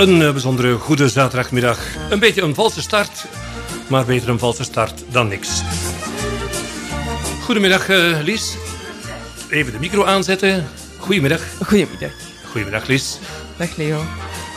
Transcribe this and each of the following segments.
Een eh, bijzondere goede zaterdagmiddag. Een beetje een valse start, maar beter een valse start dan niks. Goedemiddag eh, Lies. Even de micro aanzetten. Goedemiddag. Goedemiddag. Goedemiddag Lies. Dag Leo.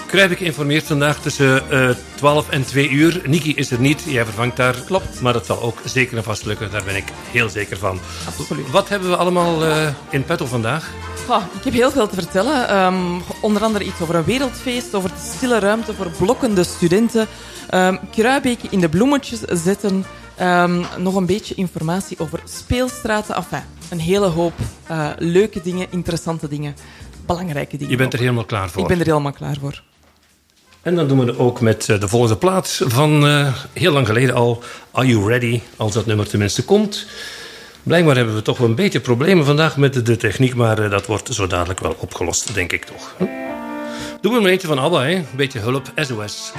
Kruijbeek informeert vandaag tussen eh 12 en 2 uur. Niki is er niet, jij vervangt daar. Klopt. Maar dat zal ook zeker en vast lukken, daar ben ik heel zeker van. Absoluut. Wat hebben we allemaal in petto vandaag? Goh, ik heb heel veel te vertellen. Ehm, onder andere iets over een wereldfeest, over de stille ruimte voor blokkende studenten. Um, Kruibeke in de bloemetjes zetten. Ehm, nog een beetje informatie over speelstraten. Enfin, een hele hoop eh, leuke dingen, interessante dingen, belangrijke dingen. Je bent er helemaal klaar voor. Ik ben er helemaal klaar voor. En dan doen we het ook met eh, de volgende plaat van eh, heel lang geleden al. Are You Ready? Als dat nummer tenminste komt. Blijkbaar hebben we toch wel een beetje problemen vandaag met de, techniek, maar eh, dat wordt zo dadelijk wel opgelost, denk ik toch. Hm? Doen we maar eentje van ABBA, hè? Een beetje hulp, SOS.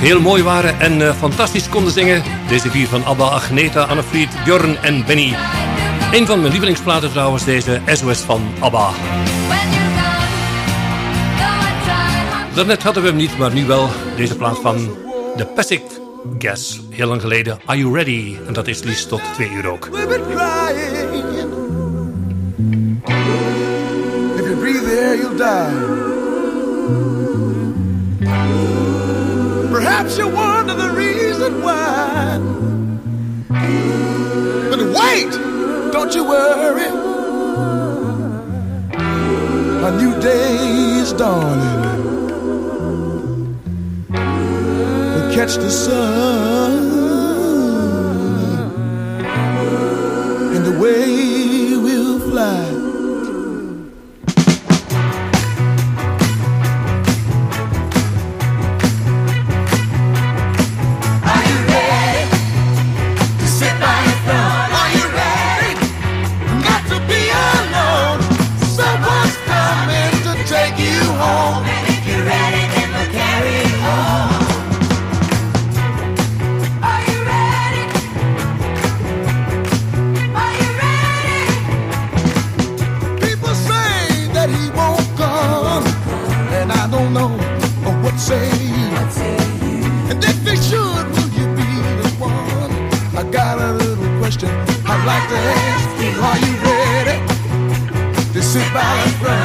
Heel mooi waren en eh, fantastisch konden zingen. Deze vier van ABBA, Agneta, Annefried, Björn en Benny. Een van mijn lievelingsplaten trouwens, deze SOS van ABBA. Daarnet hadden we hem niet, maar nu wel. Deze plaat van The Pacific Gas. Heel lang geleden. Are You Ready? En dat is liefst tot twee uur ook. Perhaps you wonder the reason why. But wait, don't you worry. A new day is dawning. We catch the sun and the way. dance. Are you ready to sit by the friend?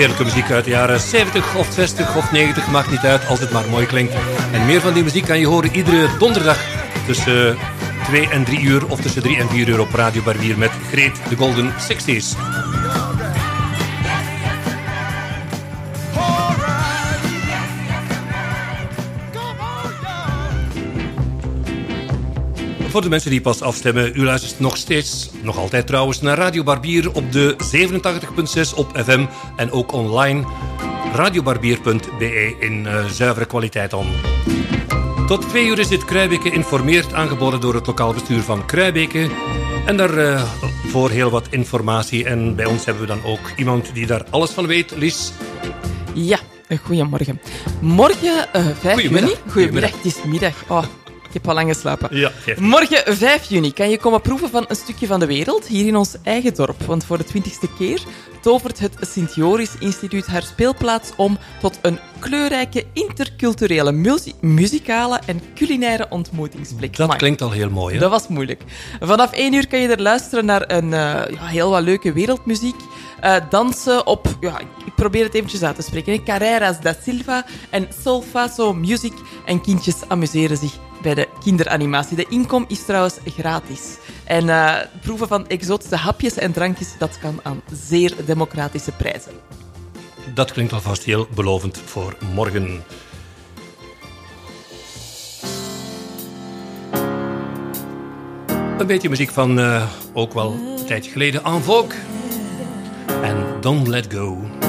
heerlijke muziek uit de jaren 70 of 60 of 90. Maakt niet uit als het maar mooi klinkt. En meer van die muziek kan je horen iedere donderdag tussen eh, 2 en 3 uur. Of tussen 3 en 4 uur op Radio Barbier met Greet de Golden 60s. Voor de mensen die pas afstemmen, u luistert nog steeds, nog altijd trouwens, naar Radio Barbier op de 87.6 op FM en ook online radiobarbier.be in eh, zuivere kwaliteit om. Tot twee uur is dit Kruibeke informeert, aangeboden door het lokaal bestuur van Kruibeke. En daarvoor eh, voor heel wat informatie. En bij ons hebben we dan ook iemand die daar alles van weet, Lies. Ja, goedemorgen. Morgen eh, uh, 5 juni. Goedemiddag, het is middag. Oh, ik heb al lang geslapen. Ja. Morgen 5 juni kan je komen proeven van een stukje van de wereld hier in ons eigen dorp. Want voor de twintigste keer tovert het Sint-Joris Instituut haar speelplaats om tot een kleurrijke interculturele muzie- muzikale en culinaire ontmoetingsplek. Dat Amai. klinkt al heel mooi, hè? Dat was moeilijk. Vanaf 1 uur kan je er luisteren naar een eh, ja, heel wat leuke wereldmuziek. Eh, dansen op, ja, ik probeer het eventjes uit te spreken. Carreras da Silva en Solfaso Music. En kindjes amuseren zich bij de kinderanimatie. De inkom is trouwens gratis. En eh, proeven van exotische hapjes en drankjes, dat kan aan zeer democratische prijzen. Dat klinkt alvast heel belovend voor morgen. Een beetje muziek van eh, ook wel een tijdje geleden En Vogue. Don't Let Go.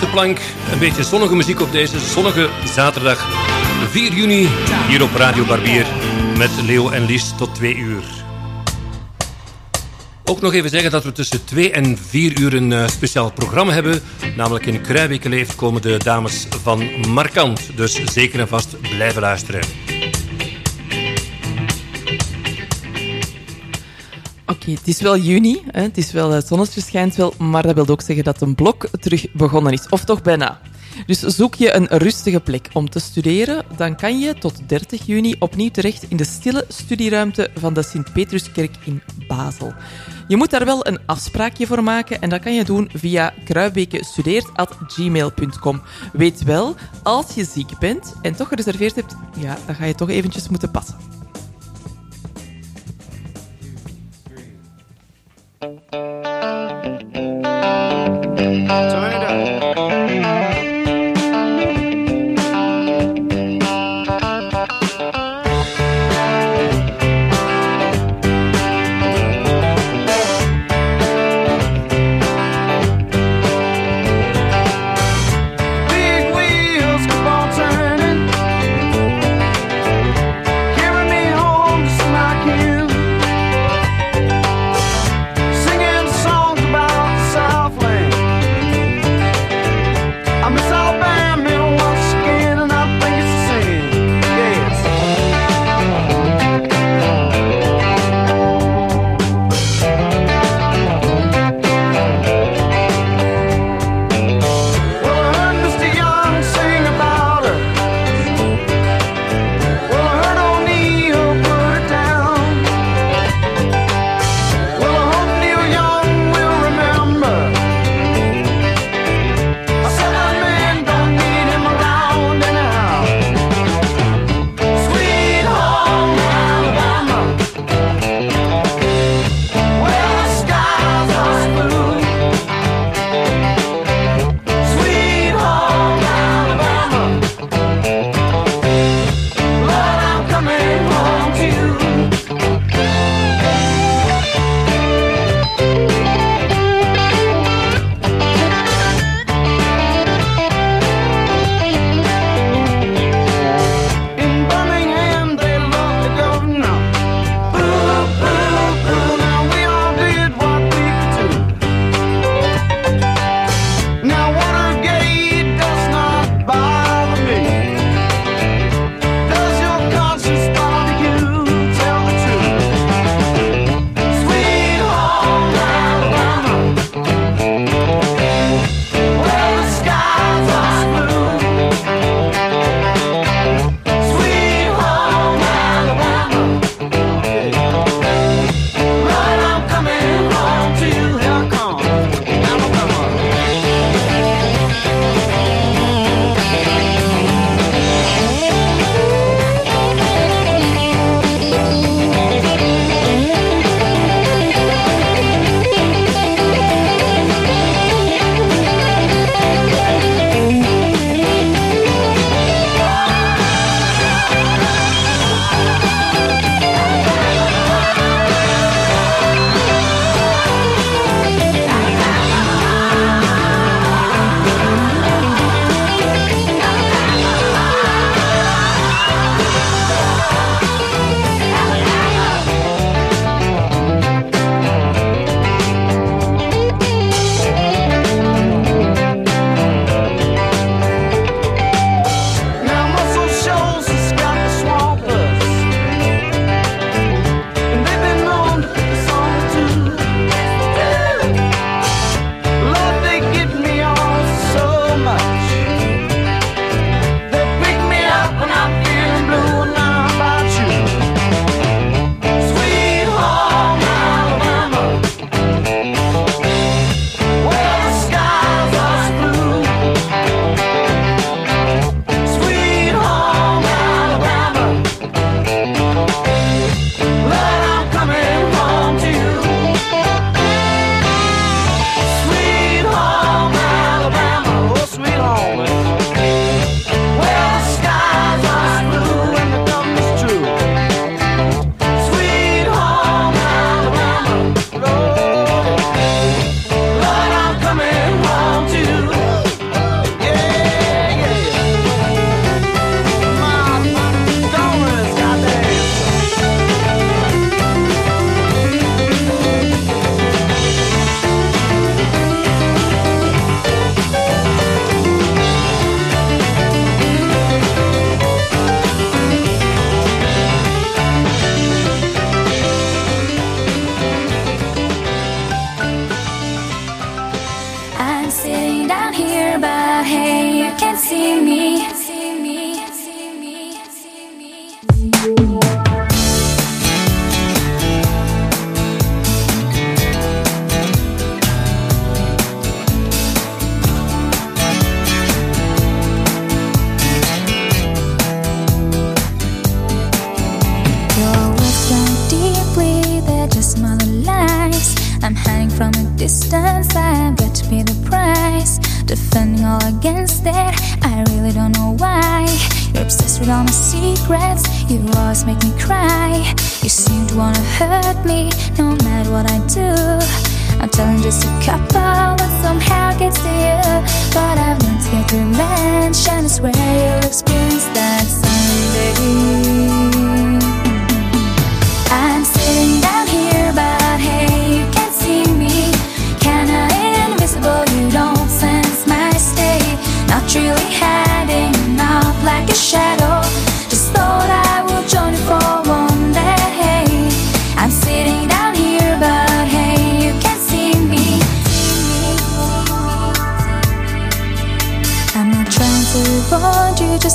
De plank. Een beetje zonnige muziek op deze zonnige zaterdag 4 juni. Hier op Radio Barbier. Met Leo en Lies tot 2 uur. Ook nog even zeggen dat we tussen 2 en 4 uur een eh, speciaal programma hebben. Namelijk in Kruijbeke komen de dames van Markant. Dus zeker en vast blijven luisteren. Het is wel juni, hè? het is wel, het zonnetje schijnt wel, maar dat wil ook zeggen dat een blok terug begonnen is. Of toch bijna. Dus zoek je een rustige plek om te studeren, dan kan je tot 30 juni opnieuw terecht in de stille studieruimte van de Sint-Petruskerk in Basel. Je moet daar wel een afspraakje voor maken en dat kan je doen via kruibekestudeert.gmail.com. Weet wel, als je ziek bent en toch gereserveerd hebt, ja, dan ga je toch eventjes moeten passen. Turn it up.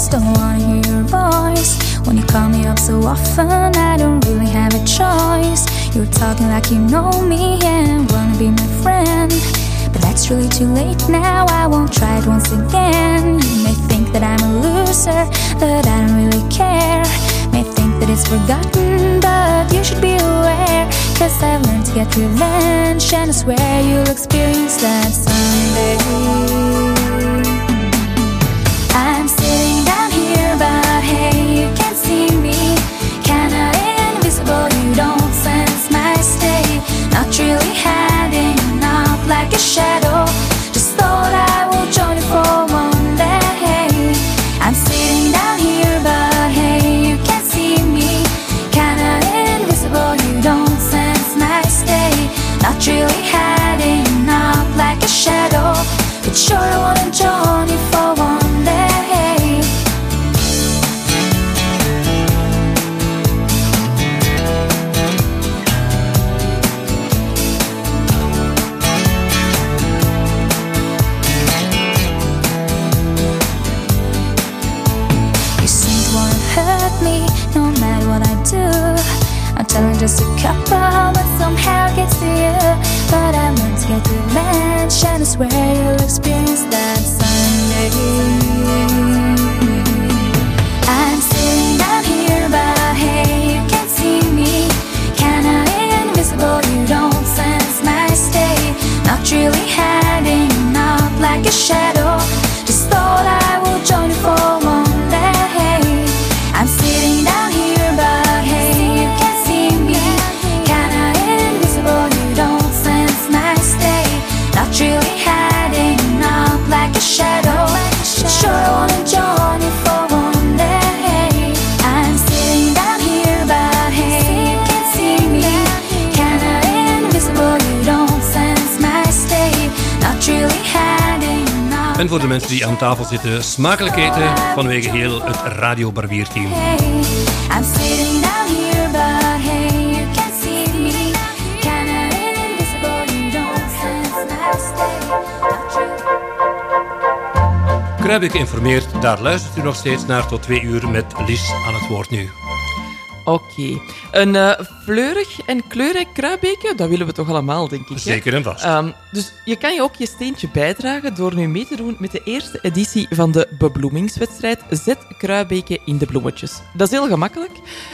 Just don't wanna hear your voice. When you call me up so often, I don't really have a choice. You're talking like you know me and wanna be my friend. But that's really too late now, I won't try it once again. You may think that I'm a loser, but I don't really care. May think that it's forgotten, but you should be aware. Cause I've learned to get revenge, and I swear you'll experience that someday. Revenge, and I swear you'll experience that Sunday. I'm sitting down here, but hey, you can't see me. Kinda invisible, you don't sense my state. Not really hiding out like a shadow. En voor de mensen die aan tafel zitten, smakelijk eten vanwege heel het Radio Barbier team. Informeert, daar luistert u nog steeds naar tot twee uur met Lies aan het woord nu. Oké. Een eh, fleurig en kleurrijk kruibeke, dat willen we toch allemaal, denk ik. Zeker en vast. Ehm, dus je kan je ook je steentje bijdragen door nu mee te doen met de eerste editie van de bebloemingswedstrijd Zet kruibeken in de bloemetjes. Dat is heel gemakkelijk.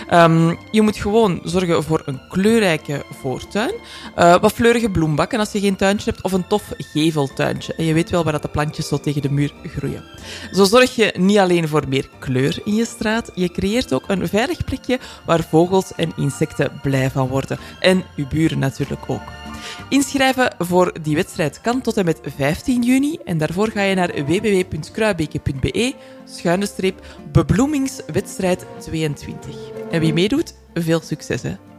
Ehm, je moet gewoon zorgen voor een kleurrijke voortuin, eh, wat fleurige bloembakken als je geen tuintje hebt, of een tof geveltuintje. En je weet wel waar dat de plantjes zo tegen de muur groeien. Zo zorg je niet alleen voor meer kleur in je straat, je creëert ook een veilig plekje waar vogels en insecten blij van worden. En uw buren natuurlijk ook. Inschrijven voor die wedstrijd kan tot en met 15 juni en daarvoor ga je naar www.kruibeke.be schuine streep bebloemingswedstrijd 22. En wie meedoet, veel succes hè.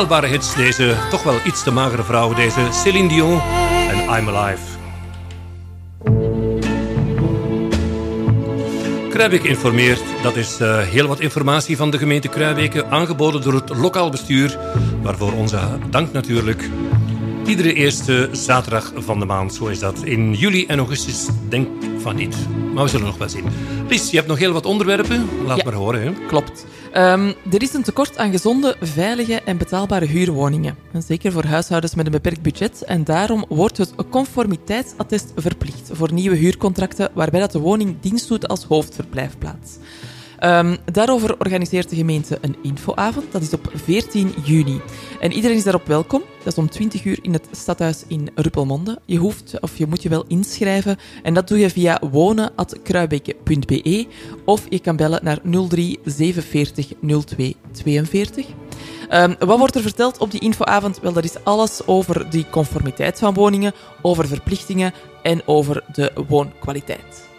Ontelbare hits. Deze toch wel iets te magere vrouw. Deze Céline Dion en I'm Alive. Kruijbeek informeert. Dat is eh, heel wat informatie van de gemeente Kruijbeke. Aangeboden door het lokaal bestuur. Waarvoor onze dank natuurlijk. Iedere eerste zaterdag van de maand. Zo is dat. In juli en augustus denk van niet. Maar we zullen nog wel zien. Lies, je hebt nog heel wat onderwerpen. Laat Ja. maar horen. Hè. Klopt. Ehm, er is een tekort aan gezonde, veilige en betaalbare huurwoningen. En Zeker voor huishoudens met een beperkt budget. En daarom wordt het conformiteitsattest verplicht voor nieuwe huurcontracten waarbij dat de woning dienst doet als hoofdverblijfplaats. Ehm, daarover organiseert de gemeente een infoavond. Dat is op 14 juni. En iedereen is daarop welkom. Dat is om 20 uur in het stadhuis in Ruppelmonde. Je hoeft of je moet je wel inschrijven. En dat doe je via wonen.kruibeke.be of je kan bellen naar 03 47 02 42. Ehm, wat wordt er verteld op die infoavond? Wel, dat is alles over die conformiteit van woningen, over verplichtingen en over de woonkwaliteit.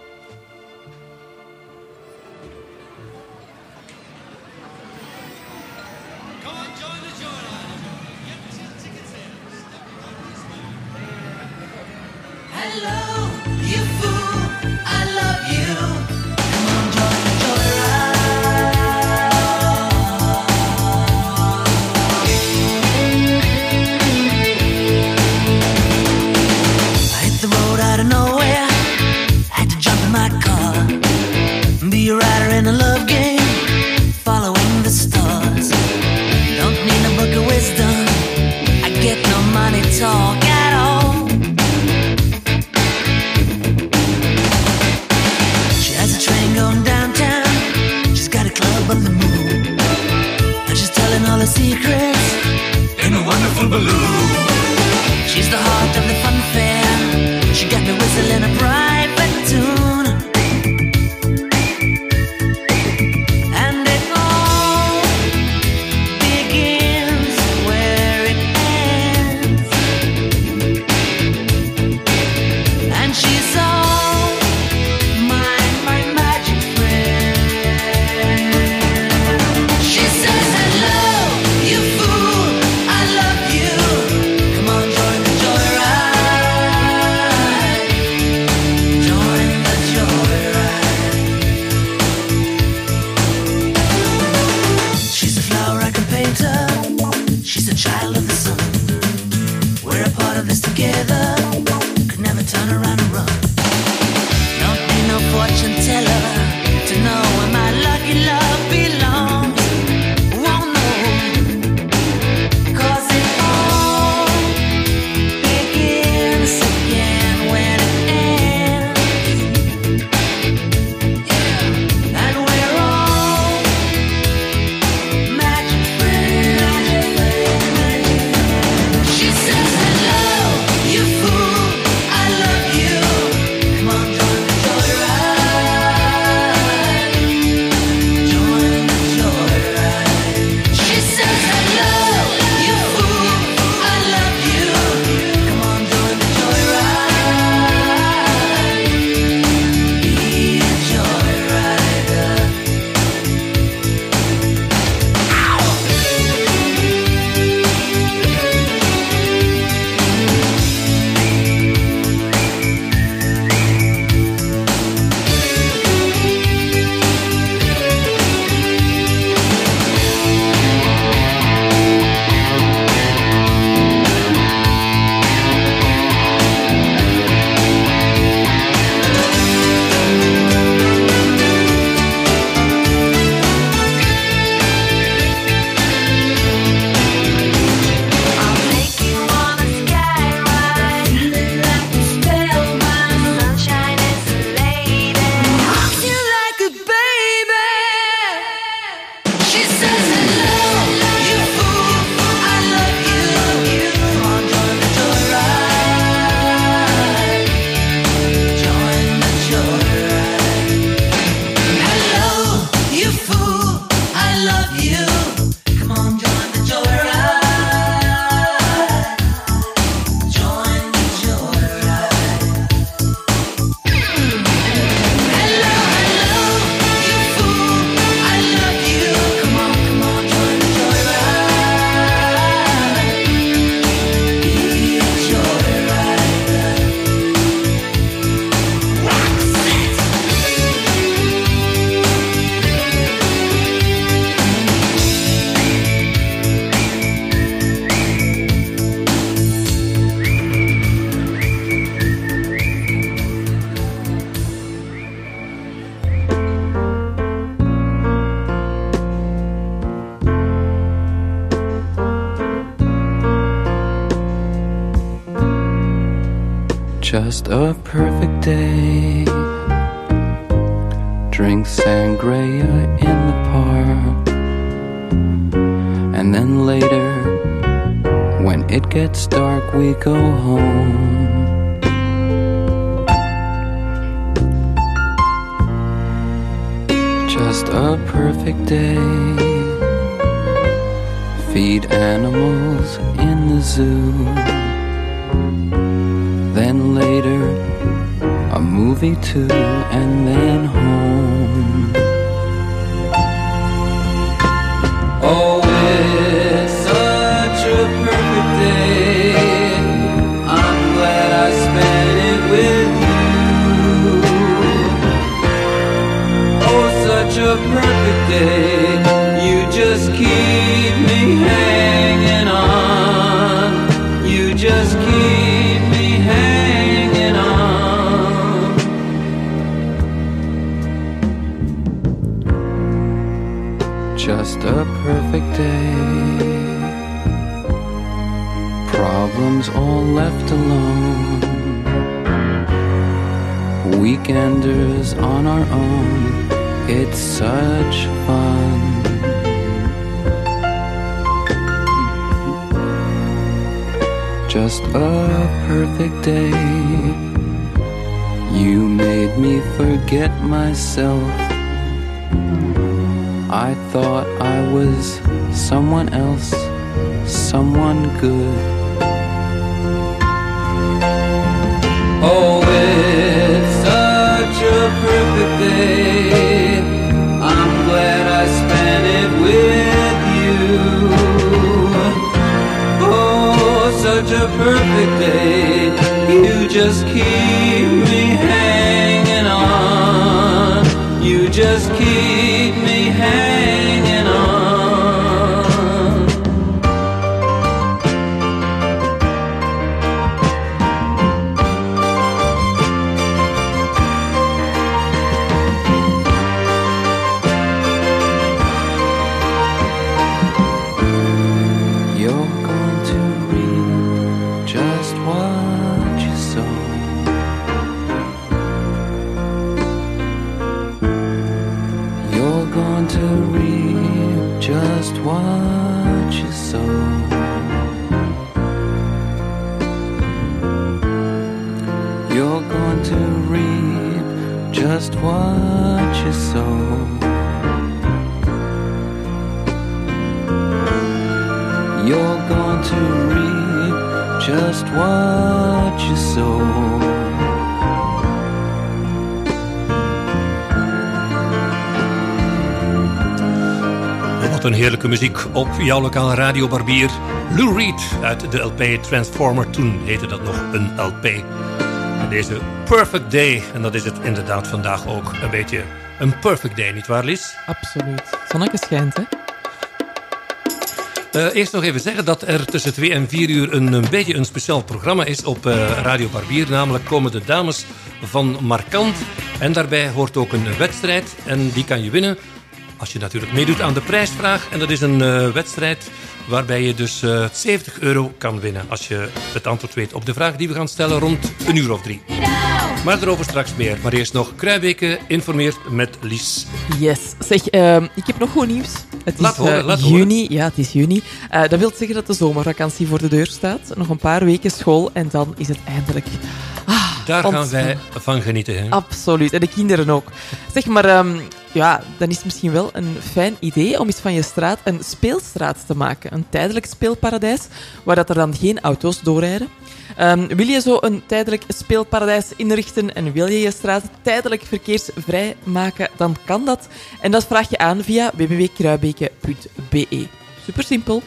Boogaloo. She's the heart of the fun fair. She got me whistling a heerlijke muziek op jouw lokale radio Barbier. Lou Reed uit de LP Transformer. Toen heette dat nog een LP. En deze Perfect Day, en dat is het inderdaad vandaag ook een beetje een perfect day, nietwaar Lies? Absoluut. Zonnetje schijnt, hè? Eh, eerst nog even zeggen dat er tussen 2 en 4 uur een, een beetje een speciaal programma is op eh, Radio Barbier. Namelijk komen de dames van Markant. En daarbij hoort ook een wedstrijd. En die kan je winnen als je natuurlijk meedoet aan de prijsvraag. En dat is een eh, wedstrijd waarbij je dus eh, 70 euro kan winnen. Als je het antwoord weet op de vraag die we gaan stellen rond een uur of drie. Maar daarover straks meer. Maar eerst nog Kruijbeke informeert met Lies. Yes. Zeg, ehm, ik heb nog goed nieuws. Het Laat is horen, eh, horen. juni. Ja, het is juni. Eh, dat wil zeggen dat de zomervakantie voor de deur staat. Nog een paar weken school en dan is het eindelijk... Daar gaan wij van genieten. Hè? Absoluut. En de kinderen ook. Zeg maar, ehm, ja, dan is het misschien wel een fijn idee om eens van je straat een speelstraat te maken. Een tijdelijk speelparadijs, waar dat er dan geen auto's doorrijden. Ehm, wil je zo een tijdelijk speelparadijs inrichten en wil je je straat tijdelijk verkeersvrij maken, dan kan dat. En dat vraag je aan via www.kruibeke.be. Super simpel.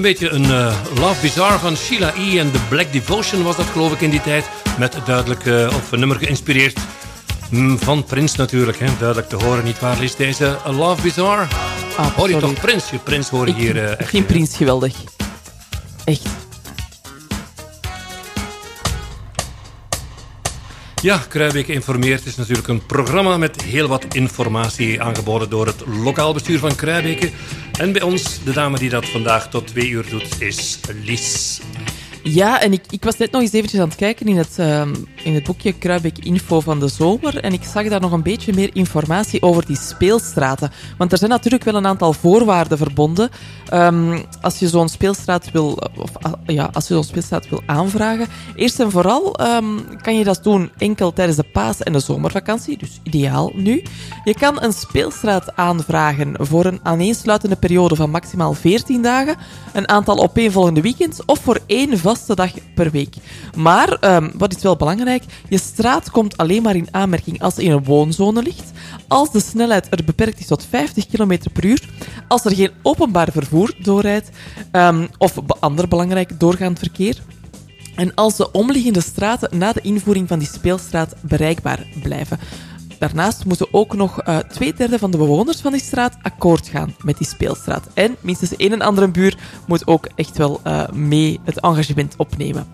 Een beetje een eh, Love Bizarre van Sheila E. en The Black Devotion was dat geloof ik in die tijd. Met duidelijk eh, op een nummer geïnspireerd mm, van Prins natuurlijk. Hè. Duidelijk te horen, niet waar is deze A Love Bizarre? Hoor je toch Prins? Je Prins hoor je Ik hier eh, echt. vind Prins geweldig. Echt. Ja, Kruijbeke informeert is natuurlijk een programma met heel wat informatie aangeboden door het lokaal bestuur van Kruijbeke. En bij ons, de dame die dat vandaag tot twee uur doet, is Lies. Ja, en ik, ik was net nog eens eventjes aan het kijken in het, ehm, in het boekje Kruibek Info van de zomer. En ik zag daar nog een beetje meer informatie over die speelstraten. Want er zijn natuurlijk wel een aantal voorwaarden verbonden. Ehm, als je zo'n speelstraat wil, of, ja, als je zo'n speelstraat wil aanvragen. Eerst en vooral ehm, kan je dat doen enkel tijdens de paas- en de zomervakantie. Dus ideaal nu. Je kan een speelstraat aanvragen voor een aaneensluitende periode van maximaal 14 dagen. Een aantal opeenvolgende weekends of voor één vaste dag per week. Maar, ehm, wat is wel belangrijk, je straat komt alleen maar in aanmerking als ze in een woonzone ligt, als de snelheid er beperkt is tot 50 km per uur, als er geen openbaar vervoer doorrijdt, ehm, of ander belangrijk doorgaand verkeer, en als de omliggende straten na de invoering van die speelstraat bereikbaar blijven. Daarnaast moeten ook nog eh, twee derde van de bewoners van die straat akkoord gaan met die speelstraat. En minstens één en andere buur moet ook echt wel eh, mee het engagement opnemen.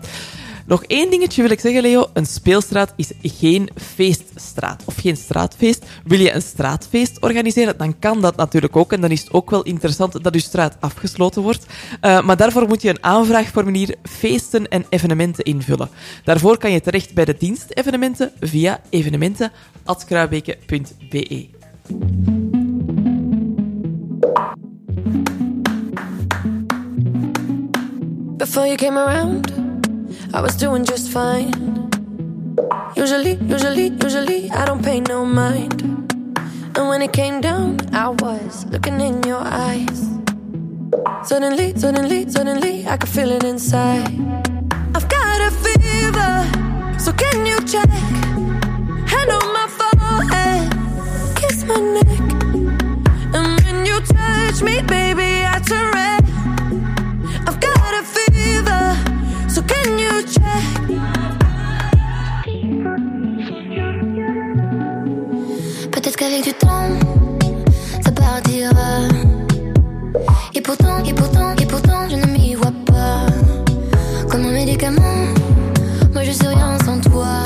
Nog één dingetje wil ik zeggen, Leo. Een speelstraat is geen feeststraat of geen straatfeest. Wil je een straatfeest organiseren, dan kan dat natuurlijk ook. En dan is het ook wel interessant dat je straat afgesloten wordt. Eh, maar daarvoor moet je een aanvraagformulier feesten en evenementen invullen. Daarvoor kan je terecht bij de dienst evenementen via evenementen.kruibeke.be. Before you came around, I was doing just fine. Usually, usually, usually, I don't pay no mind. And when it came down, I was looking in your eyes. Suddenly, suddenly, suddenly, I could feel it inside. I've got a fever, so can you check? Hand on my forehead, kiss my neck. And when you touch me, baby, I turn red. I've got a fever, Peut-être qu'avec du temps, ça partira. Et pourtant, et pourtant, et pourtant, je ne m'y vois pas. Comme un médicament, moi je suis rien sans toi.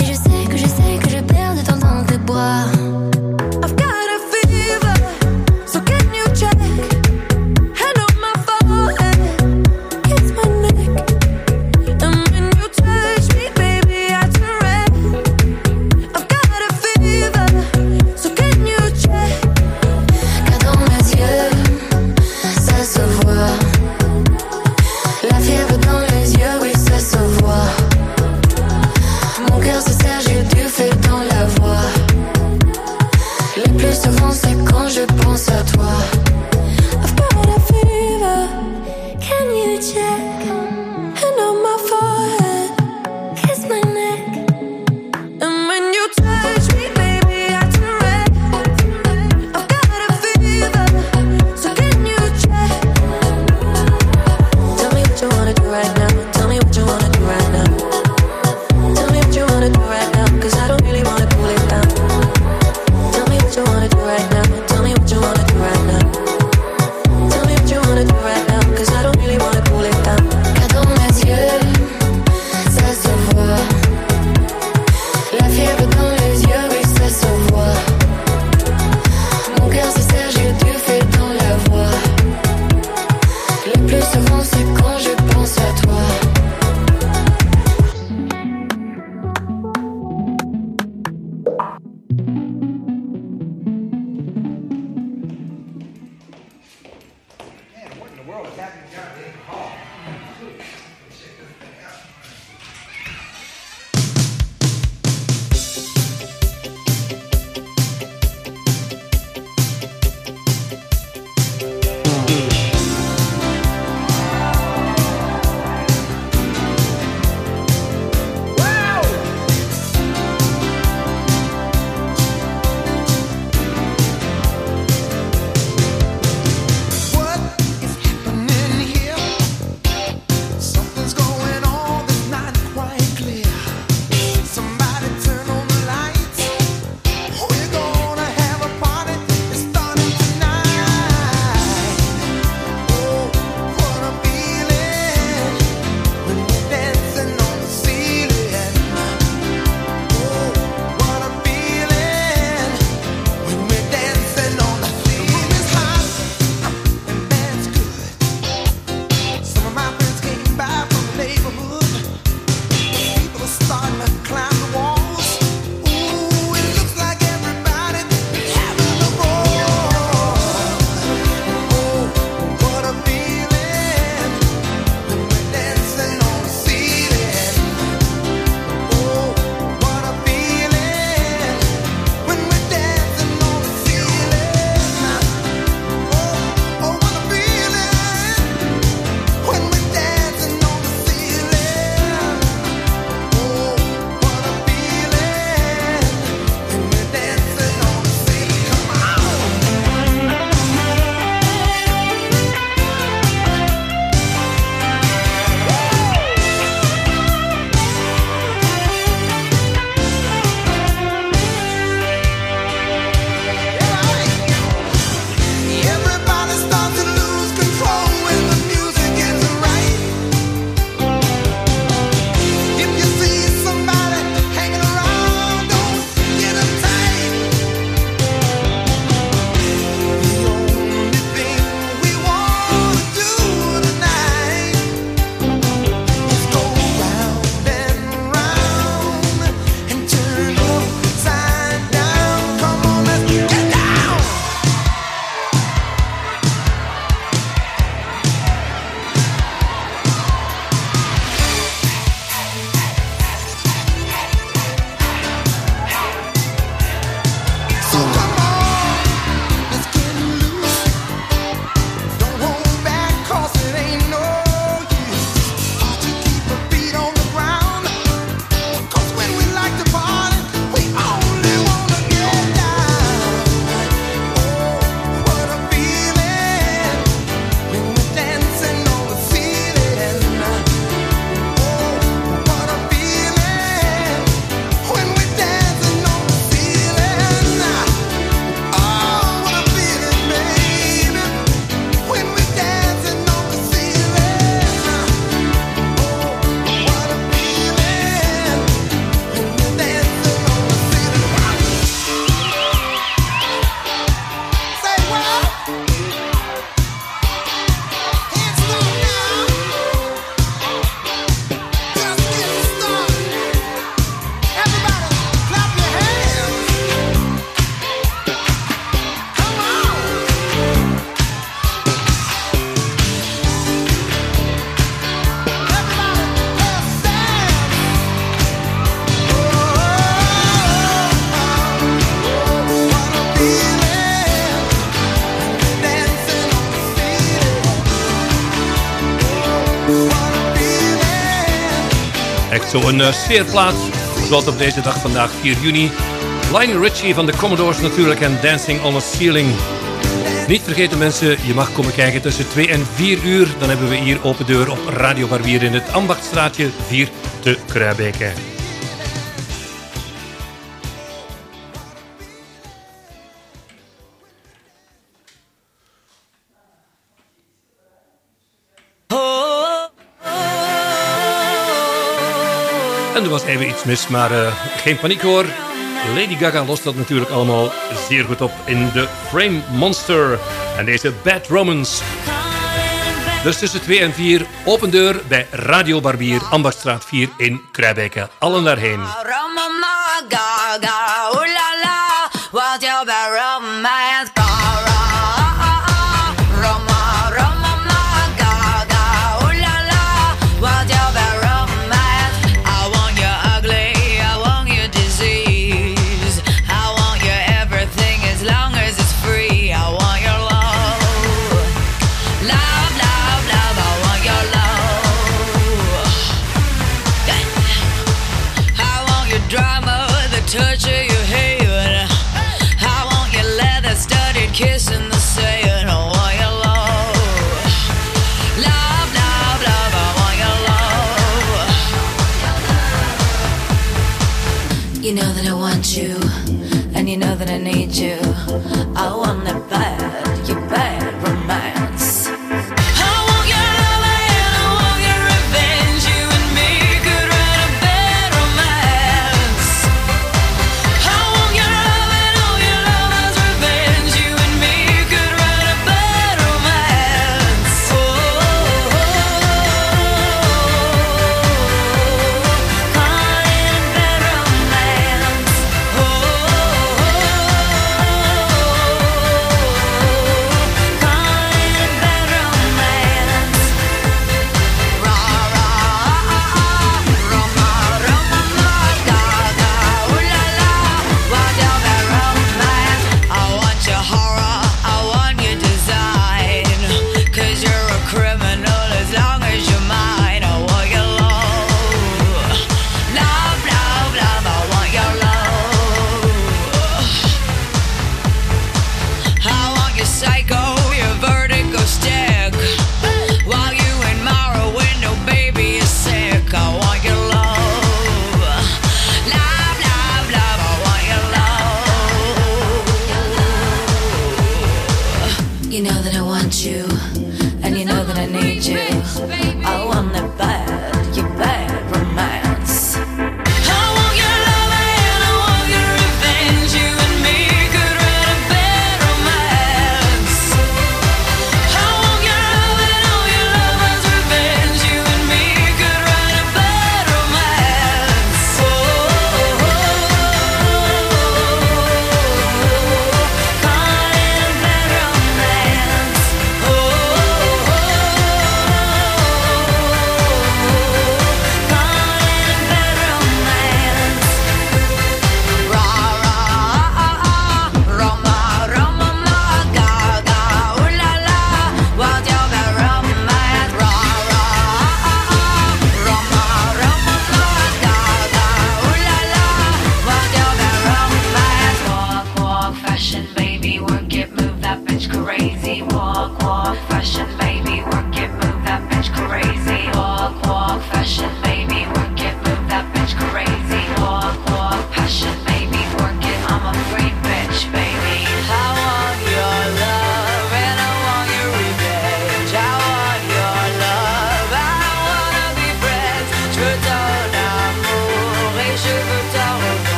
Et je sais que je sais que je perds de temps dans tes bras. Echt zo'n uh, sfeerplaats, zoals op deze dag vandaag, 4 juni. Lionel Richie van de Commodores natuurlijk en Dancing on a Ceiling. Niet vergeten mensen, je mag komen kijken tussen 2 en 4 uur. Dan hebben we hier open deur op Radio Barbier in het Ambachtstraatje 4 te Kruibeke. Was even iets mis, maar uh, geen paniek hoor. Lady Gaga lost dat natuurlijk allemaal zeer goed op in de Frame Monster. En deze Bad Romance. Dus tussen 2 en 4, open deur bij Radio Barbier, Ambachtstraat 4 in Kruijbeke. Allen daarheen. That I need you. I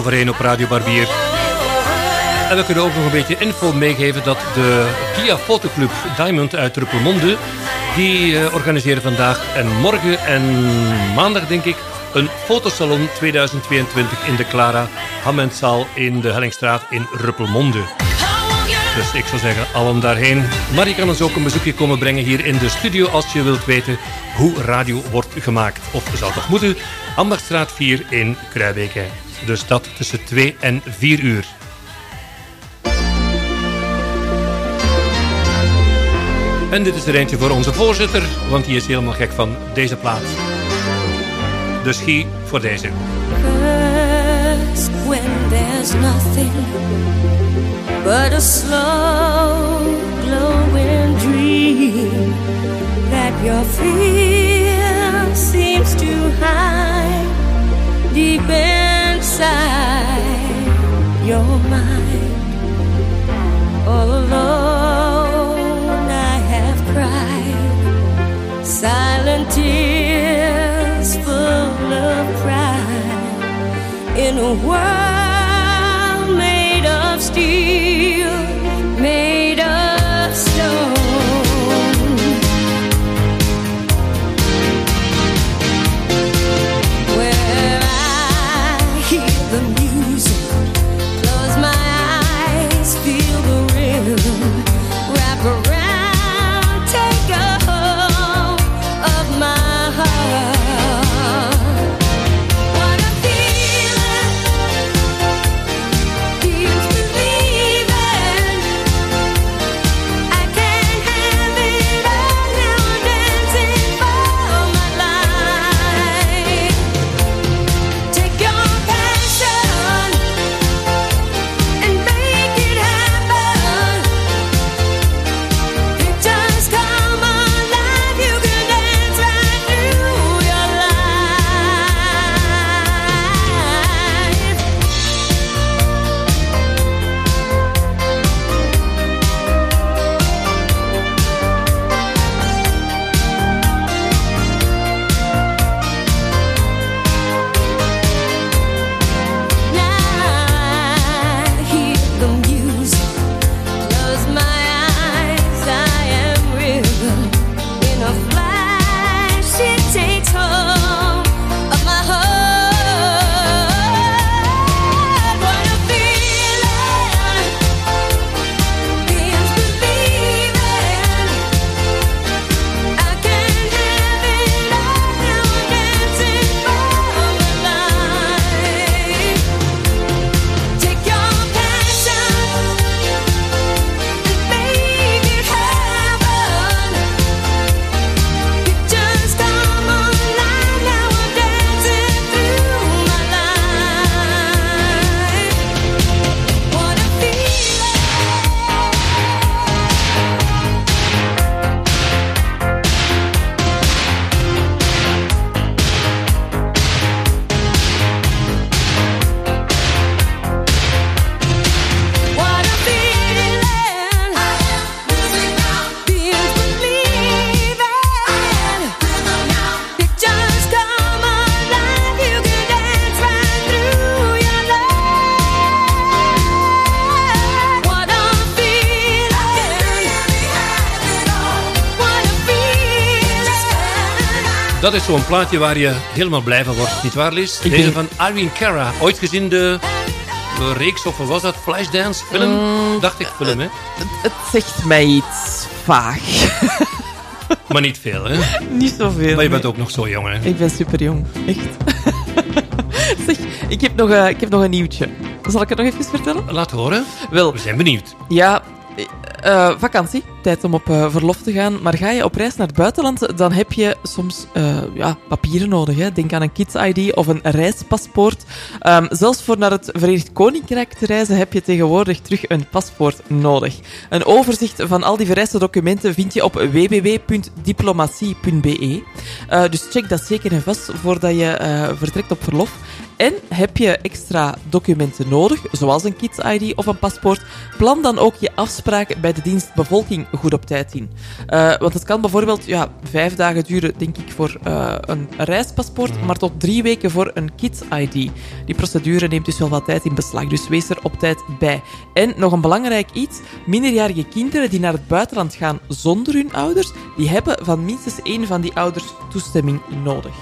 Het is kwart over één op Radio Barbier. En we kunnen ook nog een beetje info meegeven dat de Kia Fotoclub Diamond uit Ruppelmonde... die eh, organiseren vandaag en morgen en maandag, denk ik... een fotosalon 2022 in de Clara Hammendzaal in de Hellingstraat in Ruppelmonde. Dus ik zou zeggen, allen daarheen. Maar je kan ons ook een bezoekje komen brengen hier in de studio... als je wilt weten hoe radio wordt gemaakt. Of zou toch moeten? Ambachtstraat 4 in Kruijbeke. Dus dat tussen 2 en 4 uur. En dit is er eentje voor onze voorzitter, want die is helemaal gek van deze plaat. Dus Guy voor deze. First, when there's nothing but a slow glowing dream that your fear seems to hide deep inside your mind. All alone, I have cried silent tears full of pride in a world made of steel, made zo'n plaatje waar je helemaal blij van wordt, niet waar Lies? Ik Deze ben- van Irene Cara. Ooit gezien de, reeks, of wat was dat? Flashdance film? Mm, Dacht ik film, hè? Het zegt mij iets vaag. Maar niet veel, hè? Niet zoveel. Maar je bent nee. ook nog zo jong, hè? Ik ben super jong, echt. zeg, ik heb, nog, eh, ik heb nog een nieuwtje. Zal ik het nog even vertellen? Laat horen. Wel, We zijn benieuwd. ja, eh, vakantie, tijd om op eh, verlof te gaan. Maar ga je op reis naar het buitenland, dan heb je soms eh, ja, papieren nodig. Hè. Denk aan een kids-ID of een reispaspoort. Ehm, zelfs voor naar het Verenigd Koninkrijk te reizen heb je tegenwoordig terug een paspoort nodig. Een overzicht van al die vereiste documenten vind je op www.diplomatie.be. Dus check dat zeker en vast voordat je vertrekt op verlof. En heb je extra documenten nodig, zoals een kids-ID of een paspoort, plan dan ook je afspraak bij de dienst bevolking goed op tijd in. Eh, want het kan bijvoorbeeld ja, vijf dagen duren, denk ik, voor eh, een reispaspoort, maar tot drie weken voor een kids-ID. Die procedure neemt dus wel wat tijd in beslag, dus wees er op tijd bij. En nog een belangrijk iets, minderjarige kinderen die naar het buitenland gaan zonder hun ouders, die hebben van minstens één van die ouders toestemming nodig.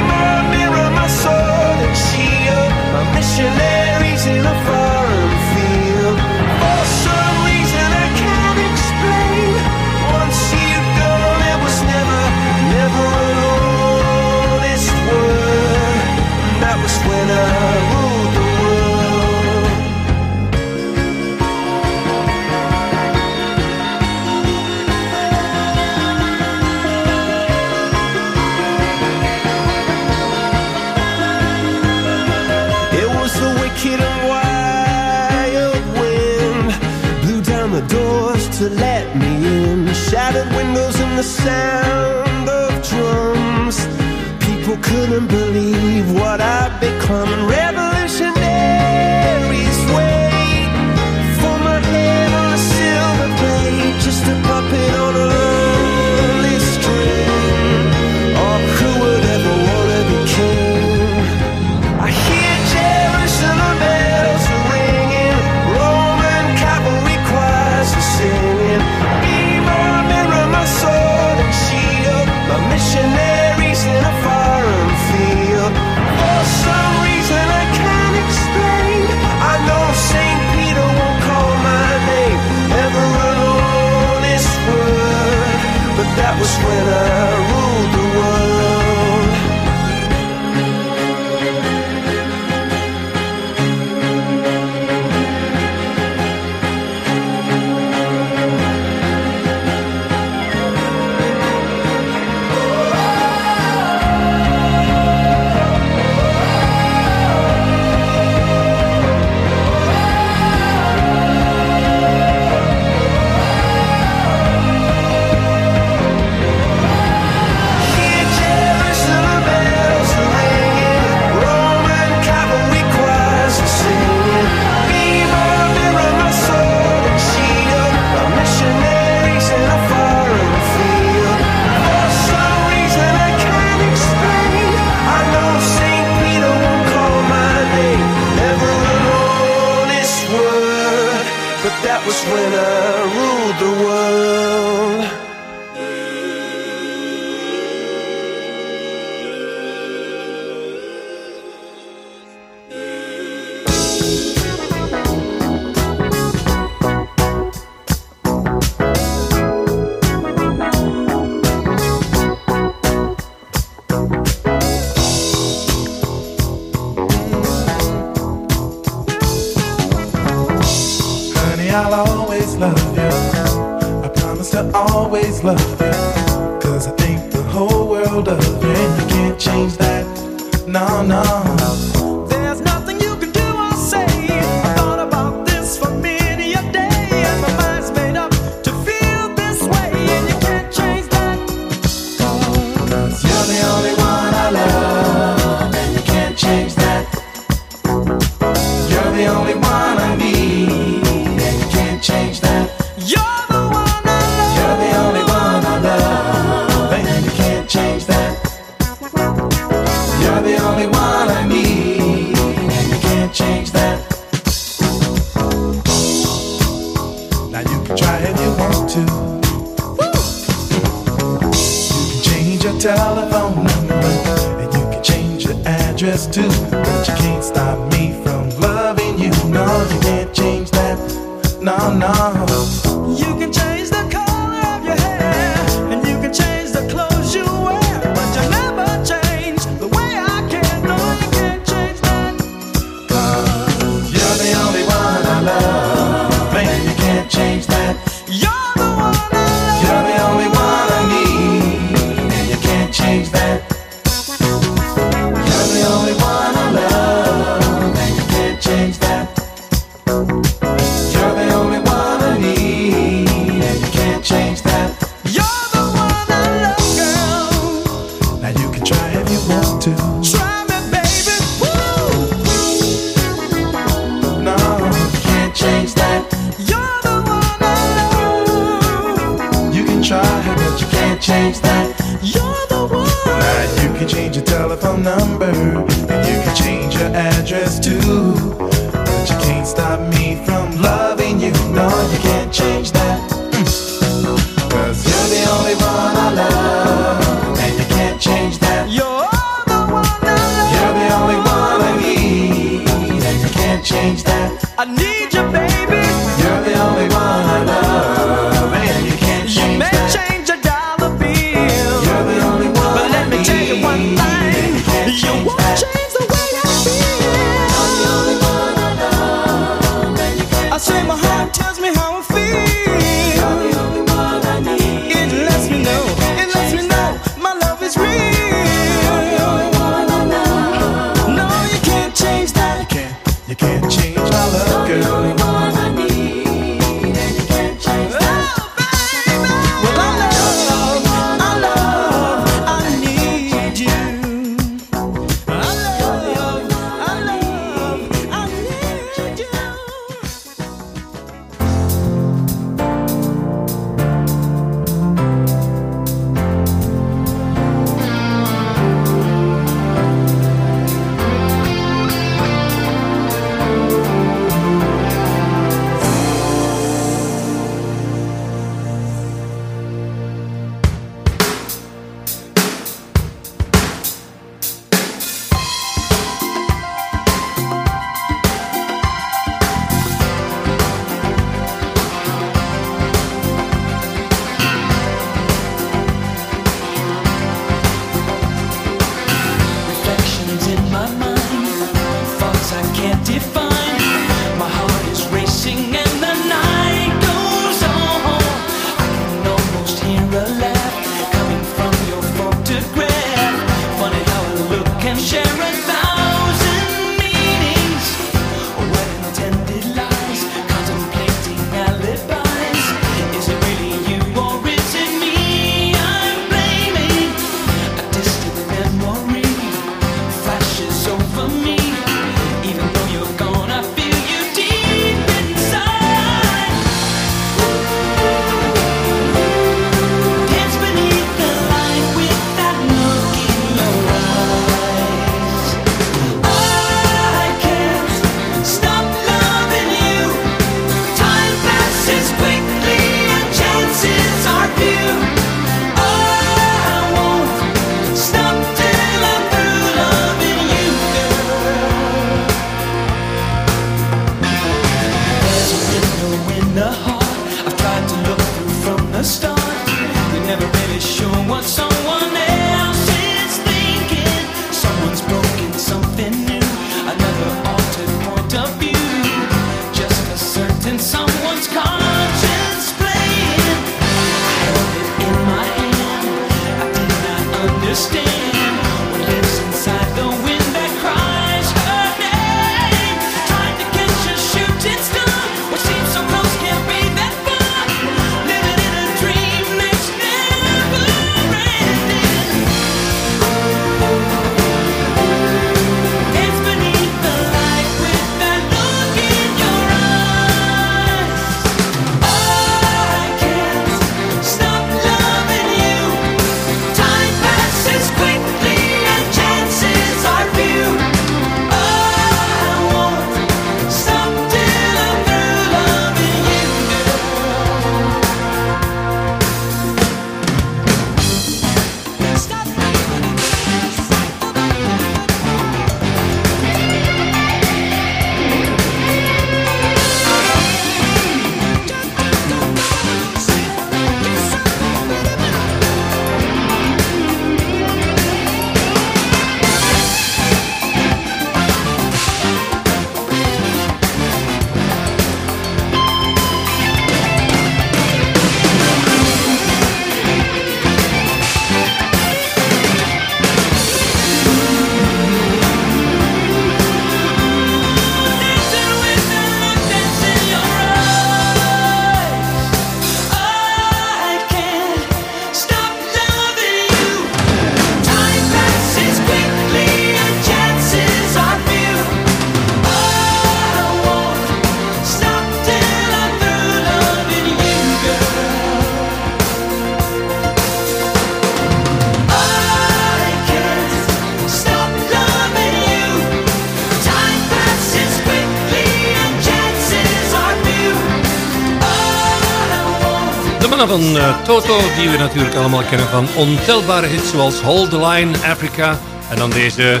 Van eh, Toto, die we natuurlijk allemaal kennen van ontelbare hits zoals Hold the Line, Africa en dan deze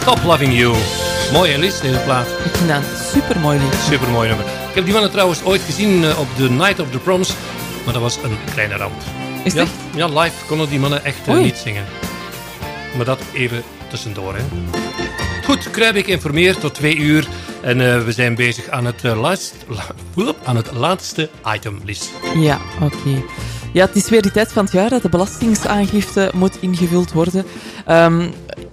Stop Loving You. mooie lied, deze plaat. Ik vind dat een supermooi lied. Supermooi nummer. Ik heb die mannen trouwens ooit gezien eh, op The Night of the Proms, maar dat was een kleine ramp. Is ja. Ja, live konden die mannen echt eh, niet zingen. Maar dat even tussendoor, hè. Goed, Kruijbeek informeert tot twee uur. En we zijn bezig aan het uh, last, aan het laatste item, Lies. Ja, oké. Ja, het is weer die tijd van het jaar dat de belastingsaangifte moet ingevuld worden. Ehm,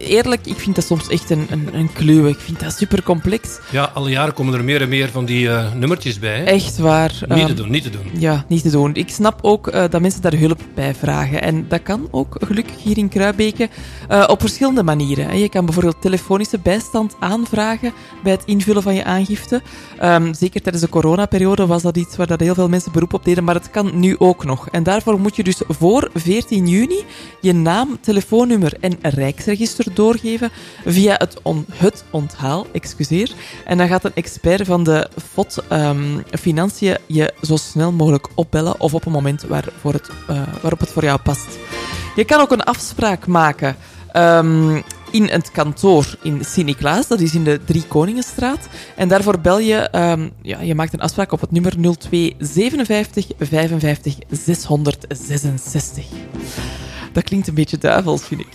eerlijk, ik vind dat soms echt een, een, een kluwe. Ik vind dat super complex. Ja, alle jaren komen er meer en meer van die eh, nummertjes bij. hè? Echt waar. Niet te Ehm, doen, niet te doen. Ja, niet te doen. Ik snap ook eh, dat mensen daar hulp bij vragen. En dat kan ook gelukkig hier in Kruibeke eh, op verschillende manieren. Je kan bijvoorbeeld telefonische bijstand aanvragen bij het invullen van je aangifte. Ehm, zeker tijdens de coronaperiode was dat iets waar dat heel veel mensen beroep op deden, maar het kan nu ook nog. En daarvoor moet je dus voor 14 juni je naam, telefoonnummer en rijksregister doorgeven via het, on- het onthaal, excuseer. En dan gaat een expert van de FOD ehm, Financiën je zo snel mogelijk opbellen of op een moment waarvoor het, eh, waarop het voor jou past. Je kan ook een afspraak maken ehm, in het kantoor in Sint-Niklaas. Dat is in de Drie Koningenstraat. En daarvoor bel je, ehm, ja, je maakt een afspraak op het nummer 02 57 55 666. Dat klinkt een beetje duivels, vind ik.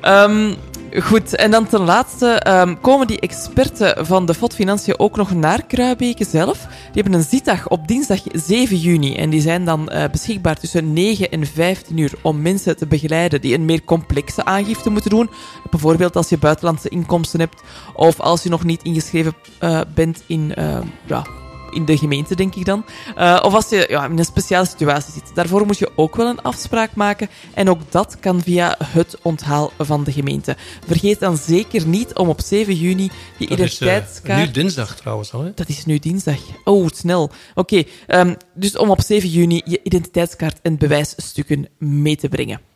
Ehm, goed, en dan ten laatste ehm, komen die experten van de FOD Financiën ook nog naar Kruibeke zelf. Die hebben een zitdag op dinsdag 7 juni en die zijn dan eh, beschikbaar tussen 9 en 15 uur om mensen te begeleiden die een meer complexe aangifte moeten doen. Bijvoorbeeld als je buitenlandse inkomsten hebt of als je nog niet ingeschreven eh, bent in... eh, ja, in de gemeente, denk ik dan. Eh, of als je ja, in een speciale situatie zit. Daarvoor moet je ook wel een afspraak maken. En ook dat kan via het onthaal van de gemeente. Vergeet dan zeker niet om op 7 juni je Dat is eh, identiteitskaart... nu dinsdag trouwens al. Hè? Dat is nu dinsdag. Oh, snel. Oké, ehm, dus om op 7 juni je identiteitskaart en bewijsstukken mee te brengen.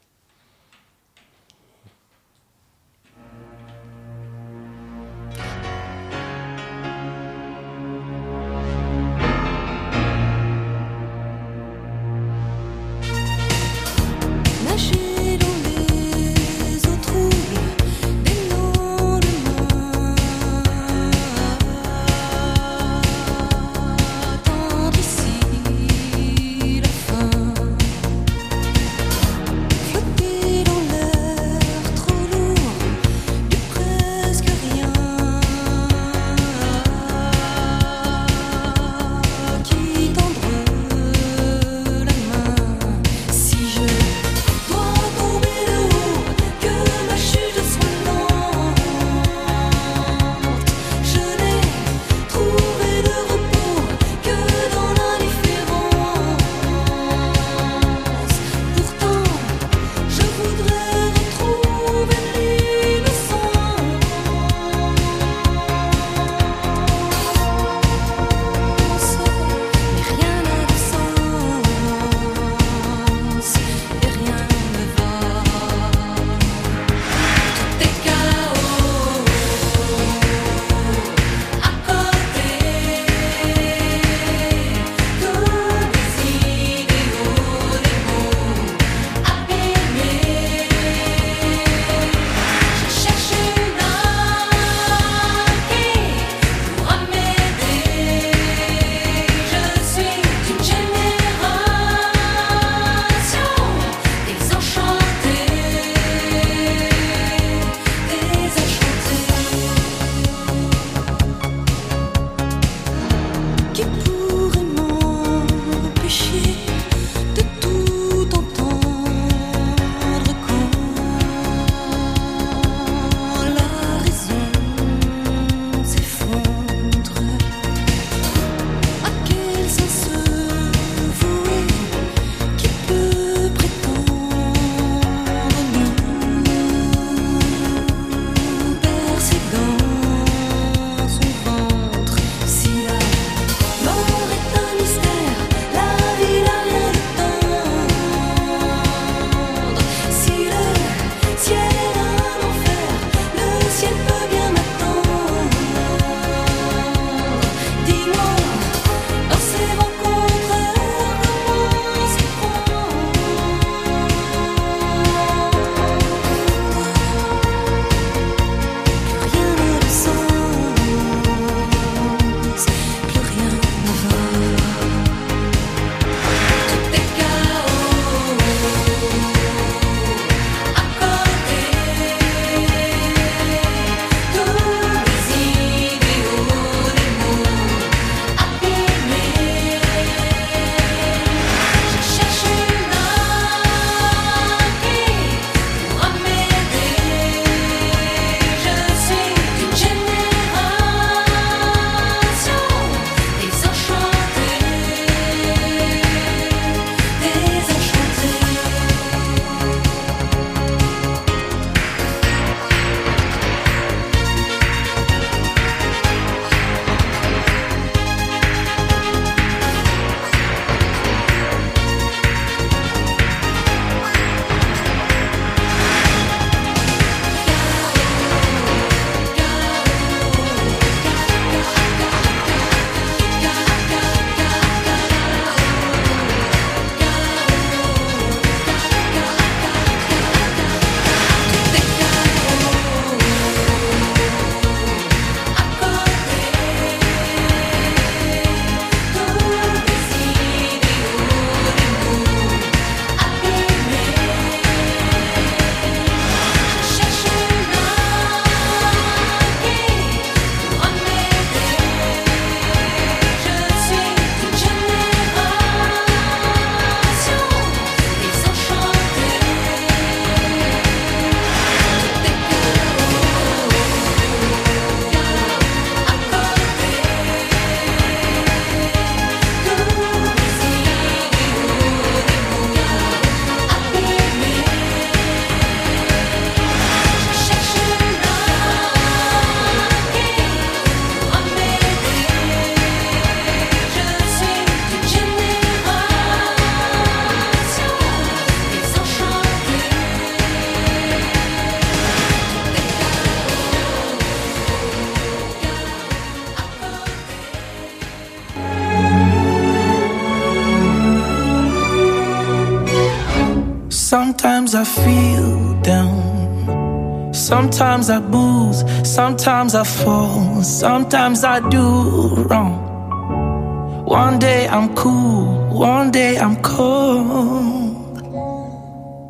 Sometimes I booze, sometimes I fall, sometimes I do wrong. One day I'm cool, one day I'm cold.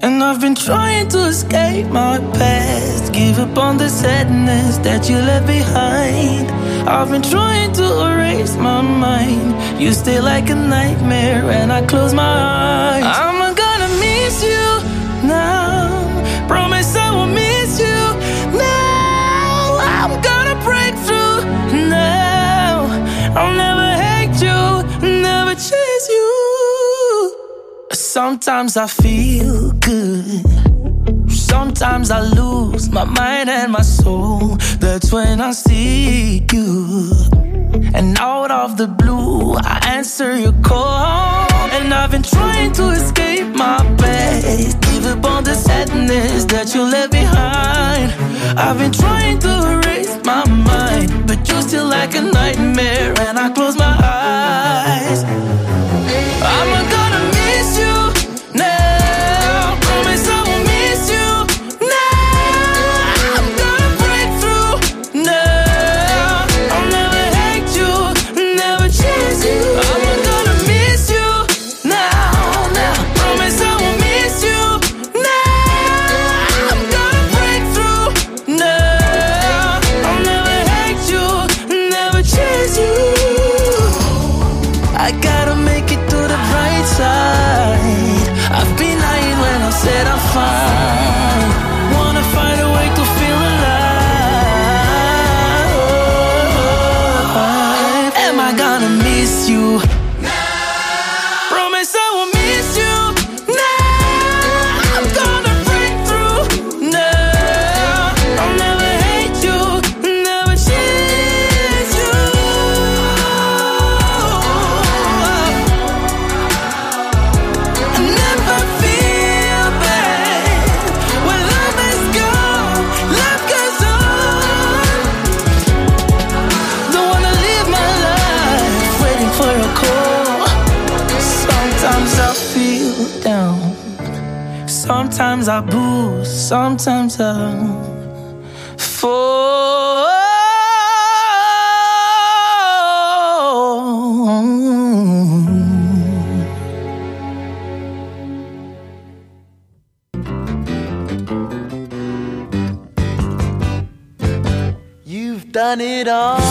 And I've been trying to escape my past, give up on the sadness that you left behind. I've been trying to erase my mind. You stay like a nightmare, and I close my eyes. I'm Sometimes I feel good. Sometimes I lose my mind and my soul. That's when I see you. And out of the blue, I answer your call. And I've been trying to escape my bed. Give up on the sadness that you left behind. I've been trying to erase my mind. But you're still like a nightmare, and I close my eyes. I'm gonna olvidar.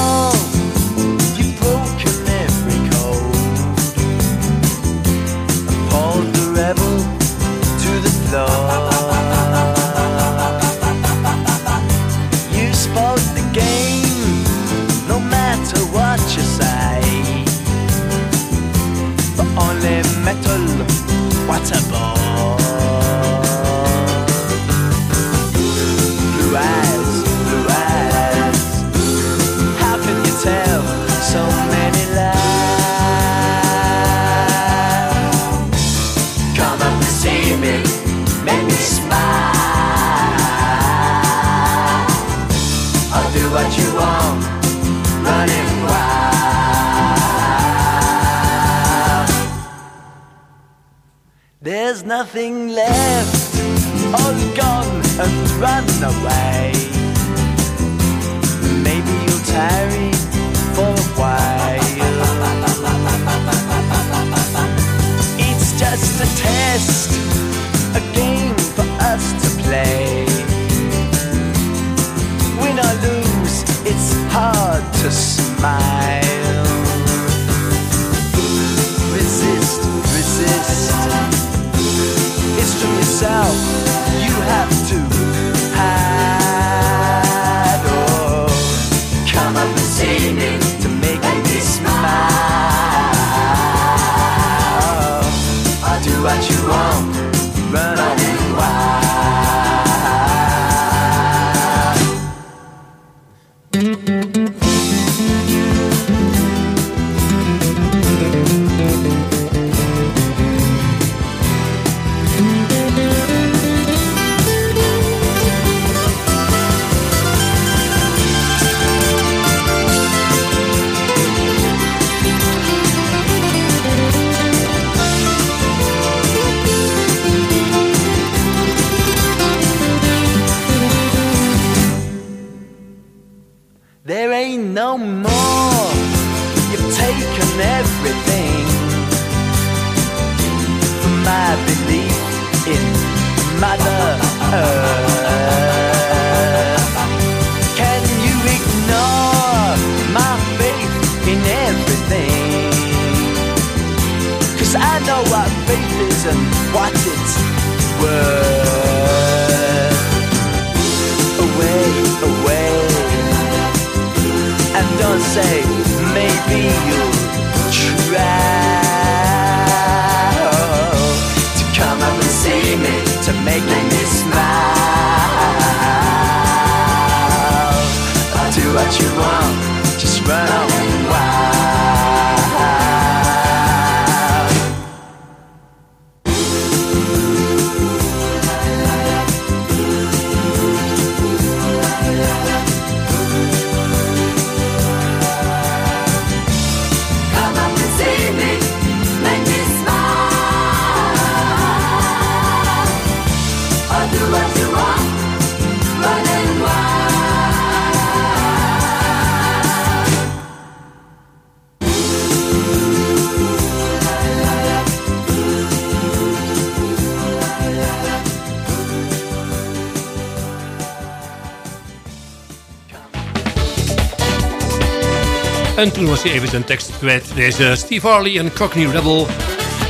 En toen was hij even zijn tekst kwijt. Deze Steve Harley en Cockney Rebel.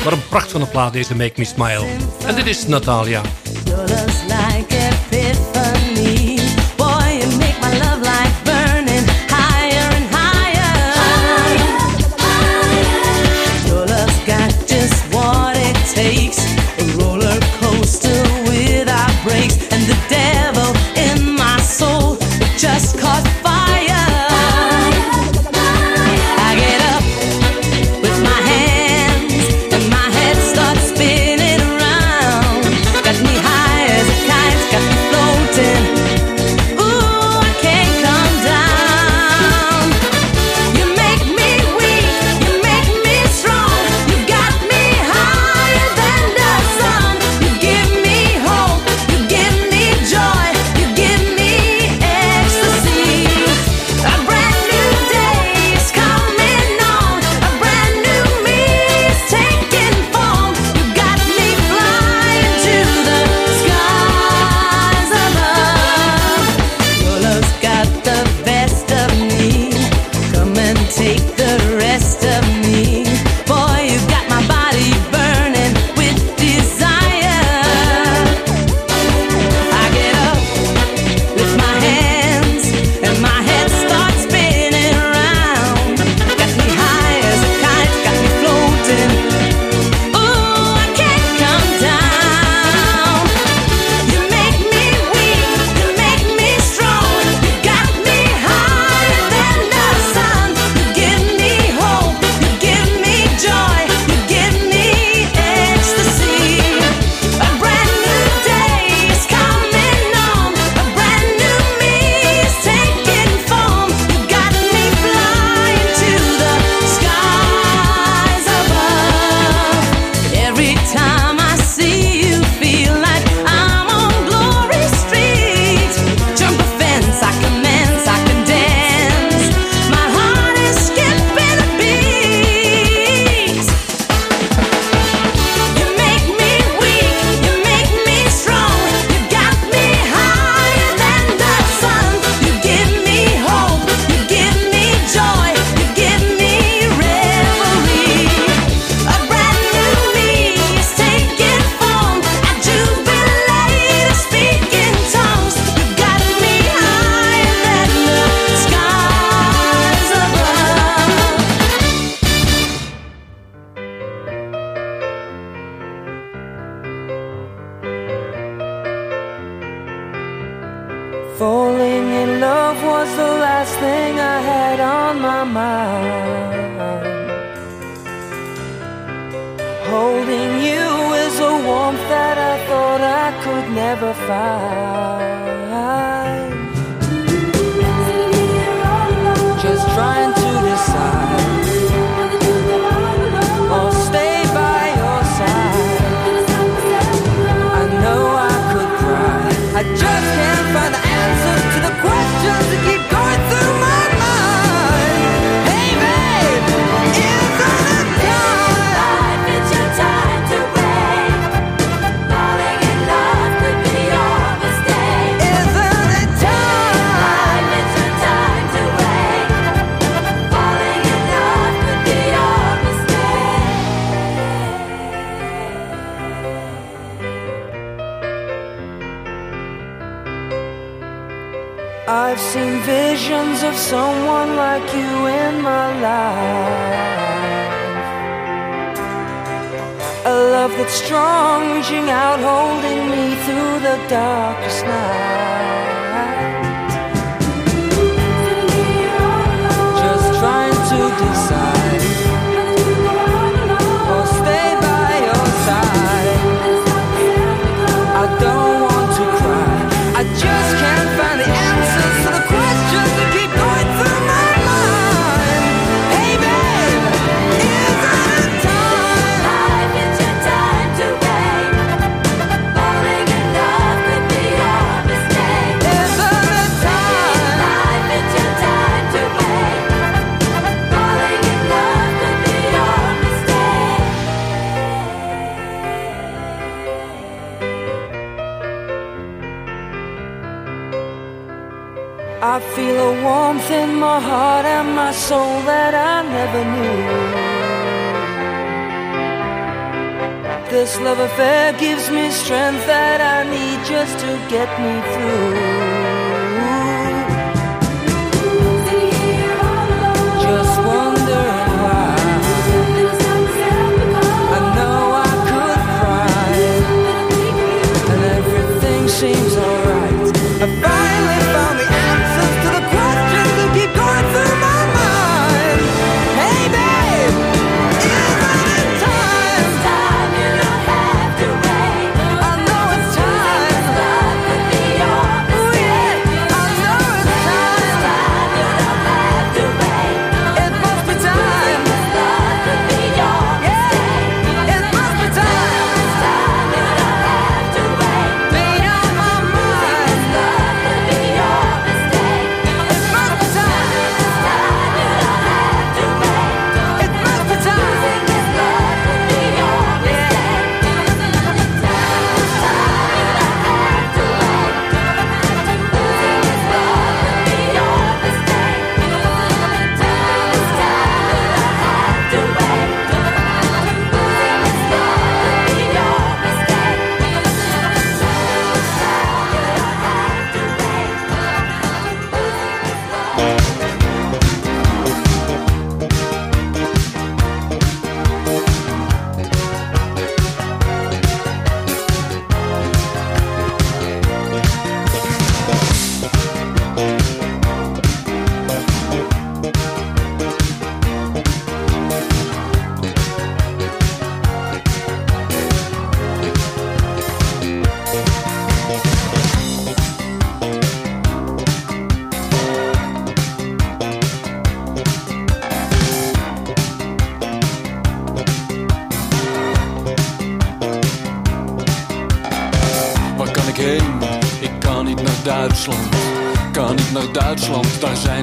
Wat een pracht van een plaat, deze Make Me Smile. En dit is Natalia.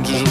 Daar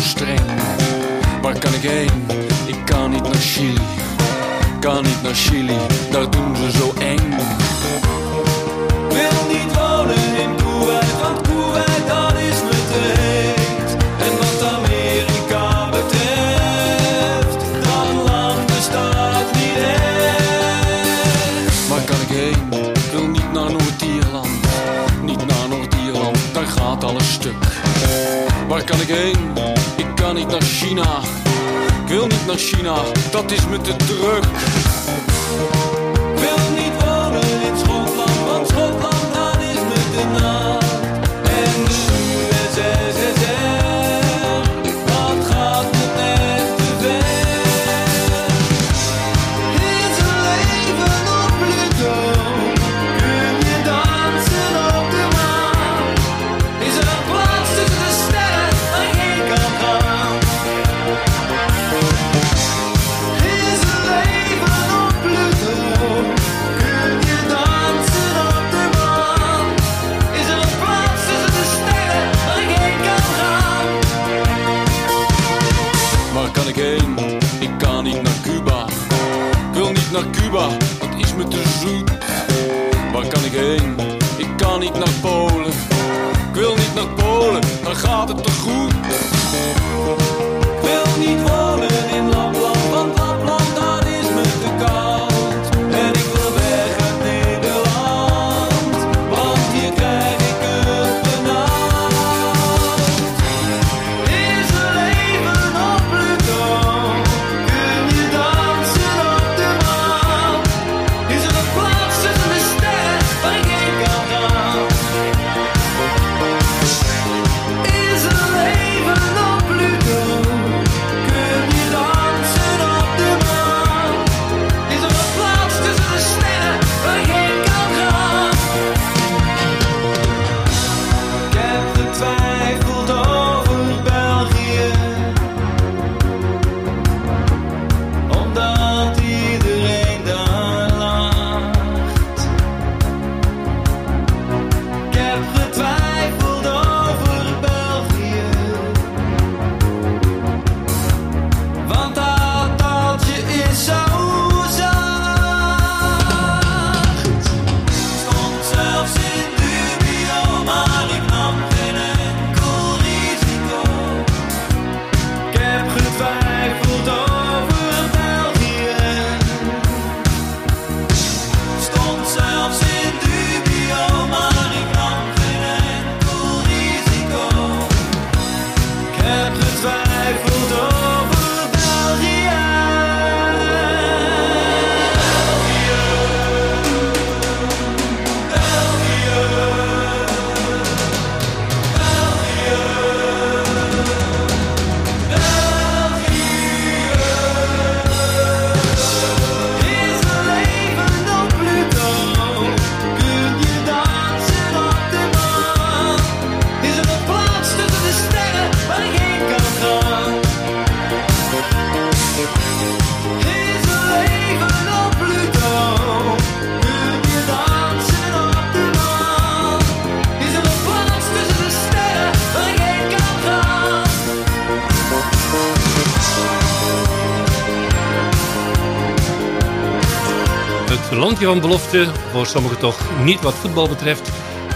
landje van belofte. Voor sommigen toch niet wat voetbal betreft.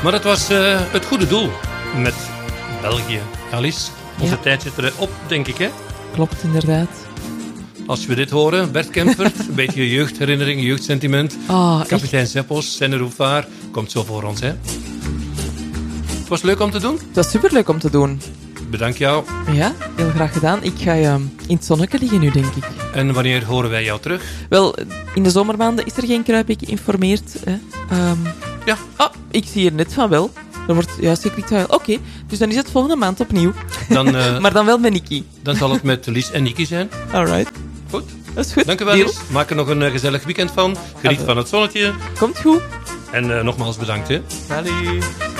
Maar het was eh, het goede doel met België. Alice, onze Ja. tijd zit erop, denk ik, hè? Klopt, inderdaad. Als we dit horen, Bert Kempert, een beetje jeugdherinnering, jeugdsentiment. Echt. Kapitein Senne Roefaar, komt zo voor ons, hè? Het was leuk om te doen. Het was superleuk om te doen. Bedankt jou. Ja, heel graag gedaan. Ik ga ehm, in het zonnetje liggen nu, denk ik. En wanneer horen wij jou terug? Wel, in de zomermaanden is er geen kruipbeek geïnformeerd. Hè? Ehm, ja. Ah, ik zie er net van wel. Er wordt juist geklikt van wel. Oké, dus dan is het volgende maand opnieuw. Dan, eh, maar dan wel met Nicky. Dan zal het met Lies en Niki zijn. Alright. Goed. Dat is goed. Dank u wel. Lies. Maak er nog een eh, gezellig weekend van. Geniet van het zonnetje. Komt goed. En eh, nogmaals bedankt, hè. Salut.